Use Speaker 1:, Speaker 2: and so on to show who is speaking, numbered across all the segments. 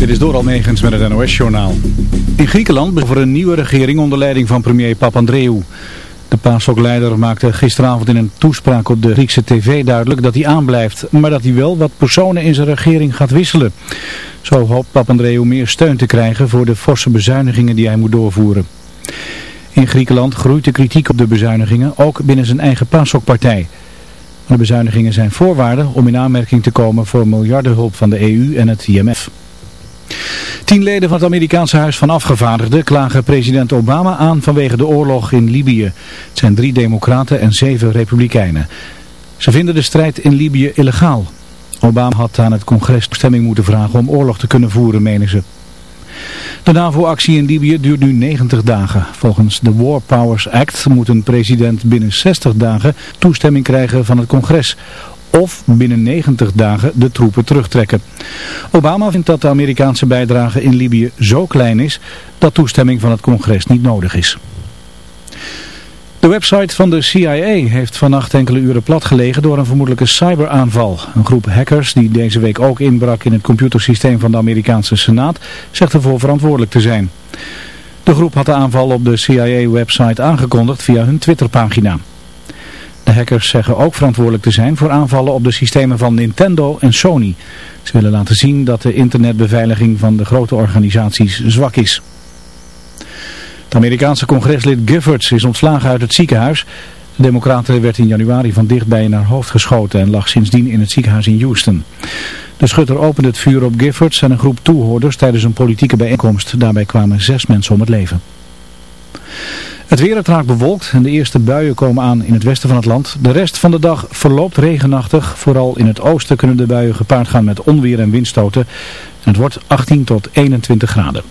Speaker 1: Dit is door Almegens met het NOS-journaal. In Griekenland over een nieuwe regering onder leiding van premier Papandreou. De PASOK-leider maakte gisteravond in een toespraak op de Griekse tv duidelijk dat hij aanblijft. Maar dat hij wel wat personen in zijn regering gaat wisselen. Zo hoopt Papandreou meer steun te krijgen voor de forse bezuinigingen die hij moet doorvoeren. In Griekenland groeit de kritiek op de bezuinigingen, ook binnen zijn eigen PASOK-partij. De bezuinigingen zijn voorwaarden om in aanmerking te komen voor miljardenhulp van de EU en het IMF. Tien leden van het Amerikaanse Huis van Afgevaardigden klagen president Obama aan vanwege de oorlog in Libië. Het zijn drie democraten en zeven republikeinen. Ze vinden de strijd in Libië illegaal. Obama had aan het congres stemming moeten vragen om oorlog te kunnen voeren, menen ze. De NAVO-actie in Libië duurt nu 90 dagen. Volgens de War Powers Act moet een president binnen 60 dagen toestemming krijgen van het congres. Of binnen 90 dagen de troepen terugtrekken. Obama vindt dat de Amerikaanse bijdrage in Libië zo klein is dat toestemming van het congres niet nodig is. De website van de CIA heeft vannacht enkele uren platgelegen door een vermoedelijke cyberaanval. Een groep hackers die deze week ook inbrak in het computersysteem van de Amerikaanse Senaat zegt ervoor verantwoordelijk te zijn. De groep had de aanval op de CIA-website aangekondigd via hun Twitterpagina. Hackers zeggen ook verantwoordelijk te zijn voor aanvallen op de systemen van Nintendo en Sony. Ze willen laten zien dat de internetbeveiliging van de grote organisaties zwak is. Het Amerikaanse congreslid Giffords is ontslagen uit het ziekenhuis. De democraten werd in januari van dichtbij naar hoofd geschoten en lag sindsdien in het ziekenhuis in Houston. De schutter opende het vuur op Giffords en een groep toehoorders tijdens een politieke bijeenkomst. Daarbij kwamen zes mensen om het leven. Het weer raakt bewolkt en de eerste buien komen aan in het westen van het land. De rest van de dag verloopt regenachtig. Vooral in het oosten kunnen de buien gepaard gaan met onweer en windstoten. En het wordt 18 tot 21 graden.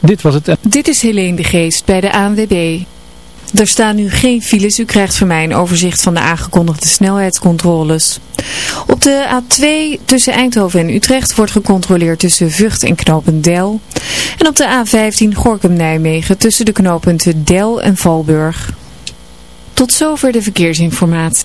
Speaker 1: Dit was het.
Speaker 2: Dit is Helene de Geest bij de ANWB. Er staan nu geen files. U krijgt van mij een overzicht van de aangekondigde snelheidscontroles. Op de A2 tussen Eindhoven en Utrecht wordt gecontroleerd tussen Vught en Knopendel. En op de A15 Gorkum-Nijmegen tussen de knooppunten Del en Valburg. Tot zover de verkeersinformatie.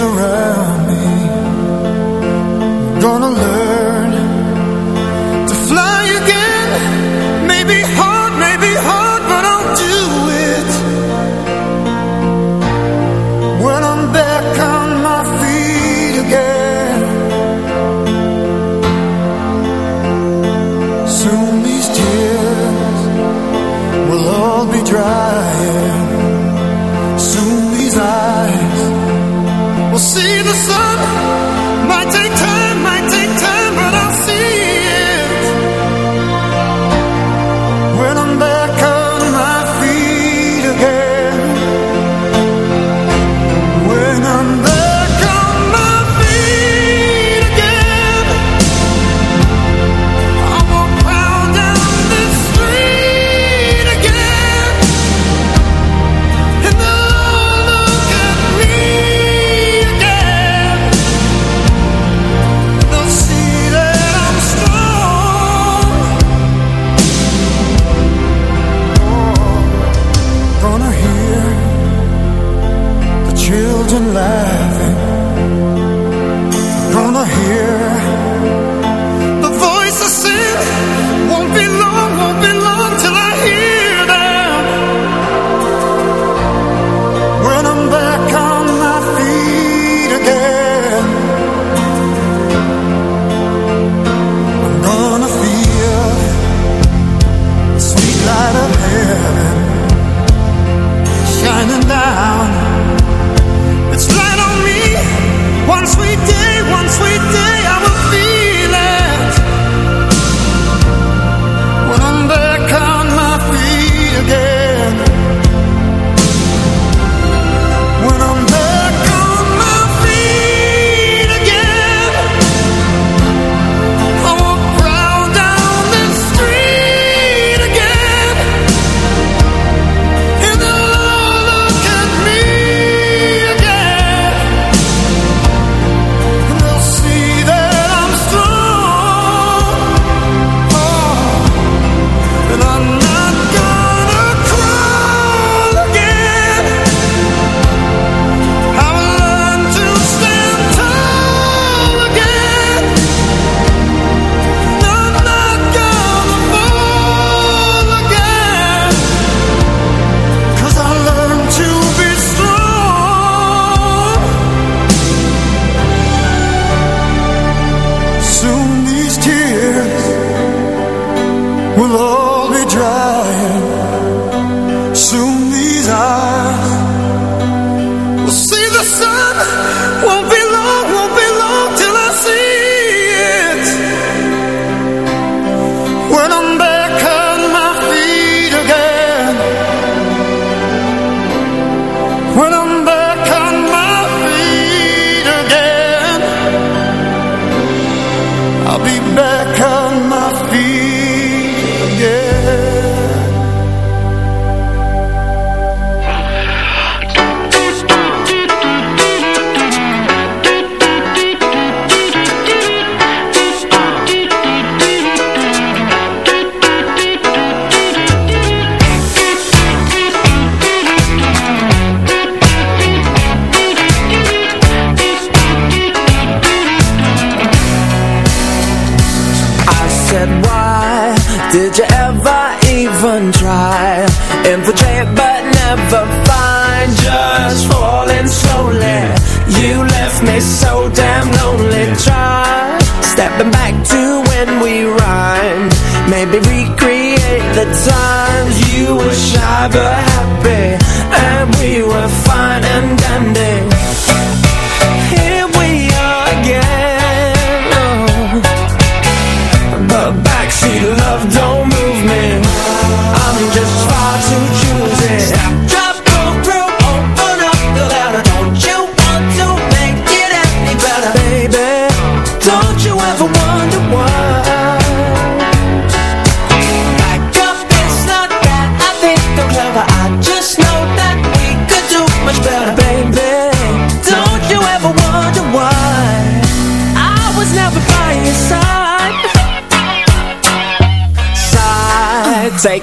Speaker 3: around me. Gonna learn see the sun.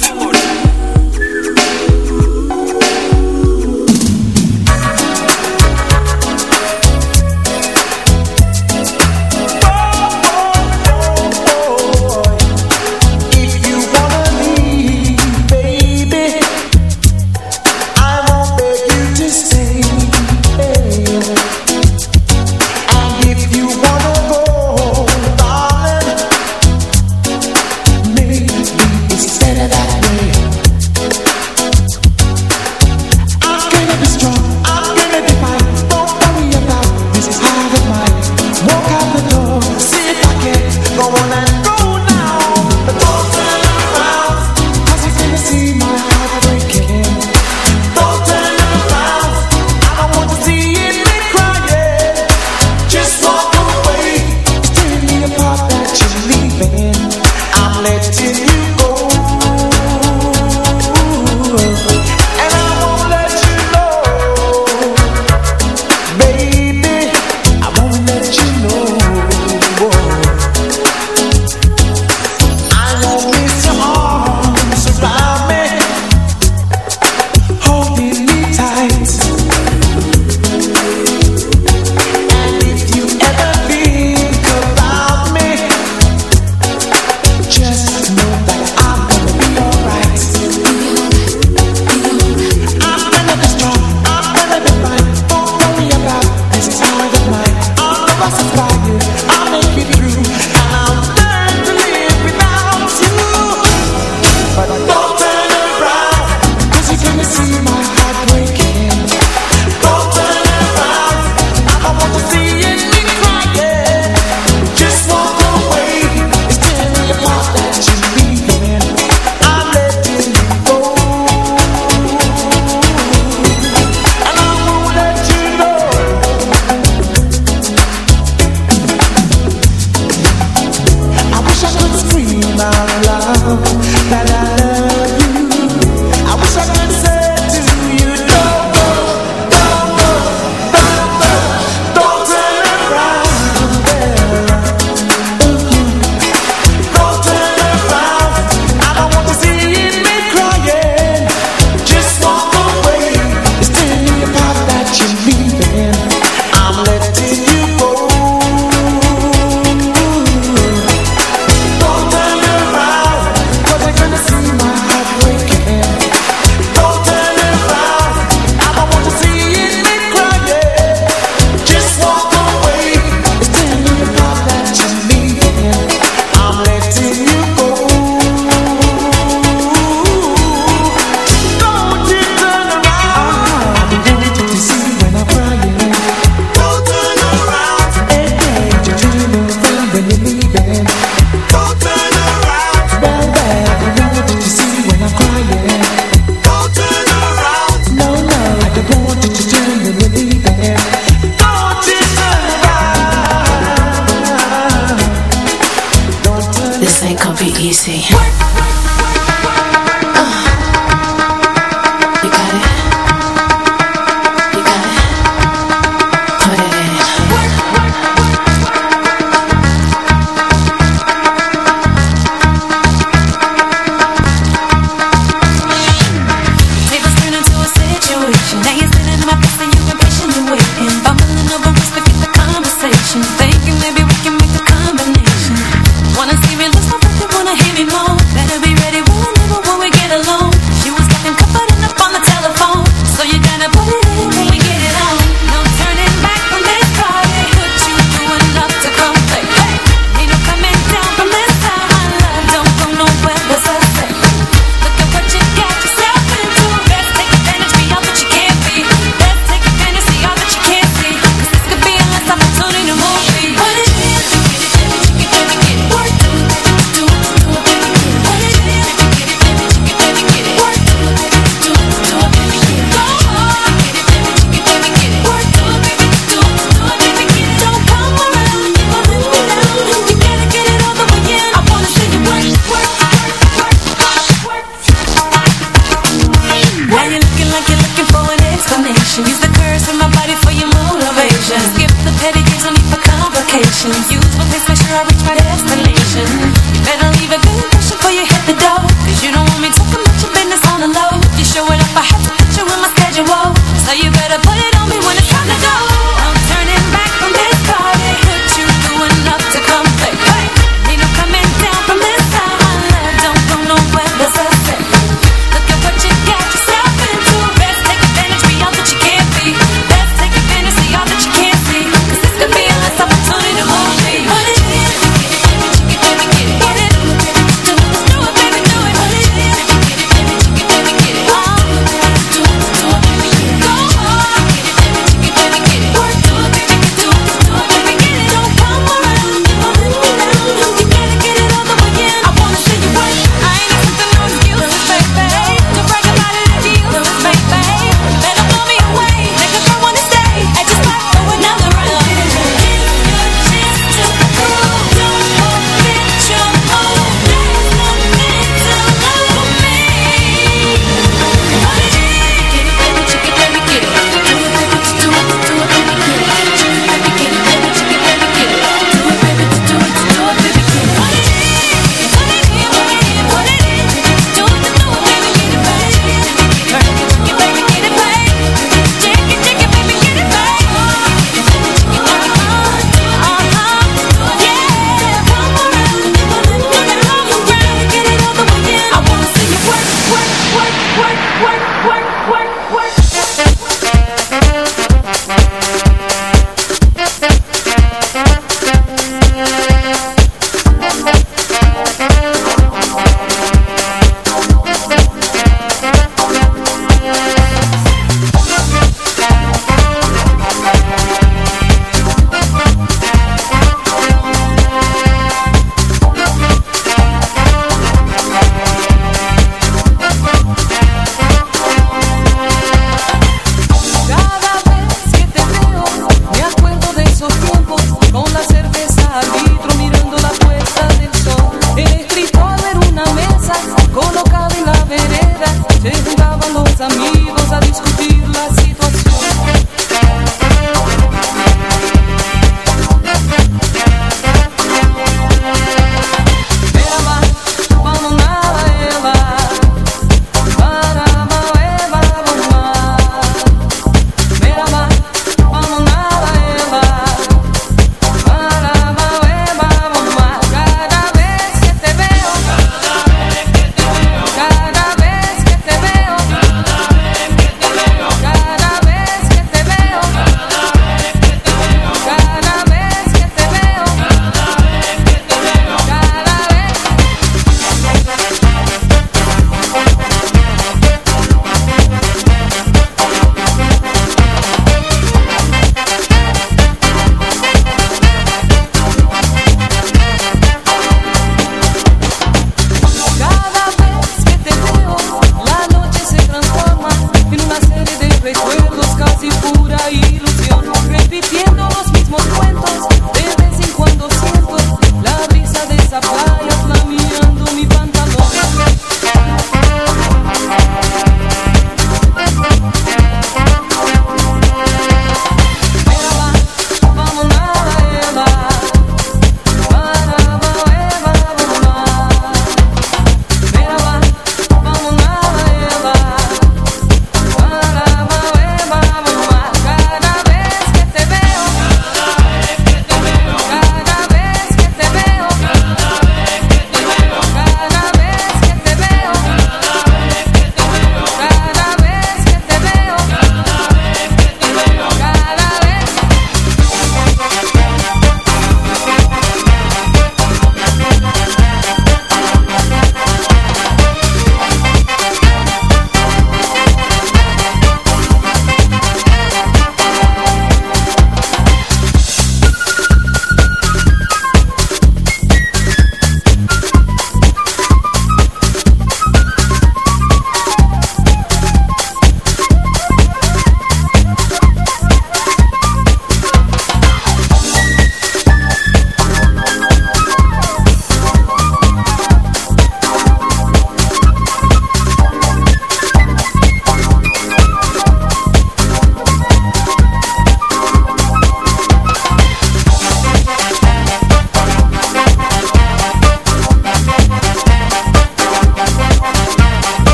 Speaker 4: that way.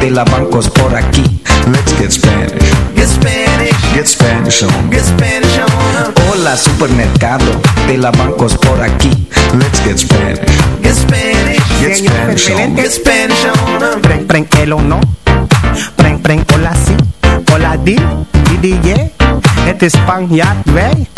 Speaker 4: De la bancos por aquí. Let's get Spanish. Get Spanish. Get Spanish on. Get Spanish on. Hola, supermercado de la bancos por aquí. Let's get Spanish. Get Spanish. Get Spanish on. Get Spanish on.
Speaker 5: Preng, preng, el o no. Preng, preng, hola, si. Hola, di. Di, di, yeah. Het is Spanjaard, wij.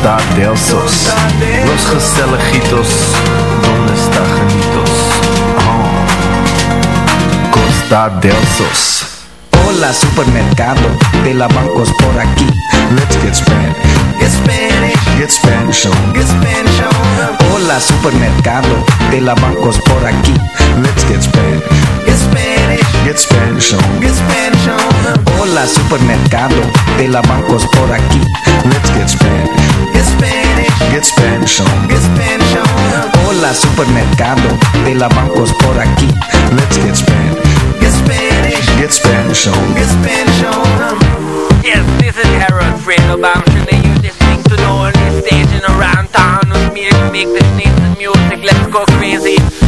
Speaker 6: Costa del Sos. Los Gestelejitos, donde está Janitos? Oh. Costa del Sos.
Speaker 4: Hola supermercado, de la bancos por aquí. Let's get Spanish. Get Spanish. Get Spanish on. Get Spanish on. Hola supermercado, de la bancos por aquí. Let's get Spanish. Get Spanish. Get Spanish on. Get Spanish on. Hola supermercado, de la bancos por aquí. Let's get Spanish. Get Spanish. Get Spanish on. Get Spanish on. Hola supermercado, de la bancos por aquí. Let's get Spanish. Get Spanish. Get Spanish on. Get Spanish on.
Speaker 7: Yes, this is Harold Fredo Bam. Should they use this thing to know on this stage and around town with me to make this nice music? Let's go crazy.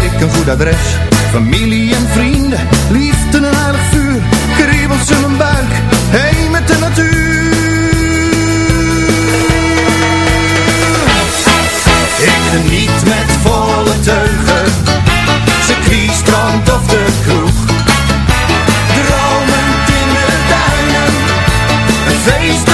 Speaker 3: weet ik een goed adres. Familie en vrienden, liefde en aardig vuur. Kriebels in mijn buik, heen met de natuur. Ik geniet met volle teugen, circuit, strand of de kroeg. Dromend in de duinen, een feest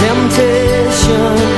Speaker 8: temptation.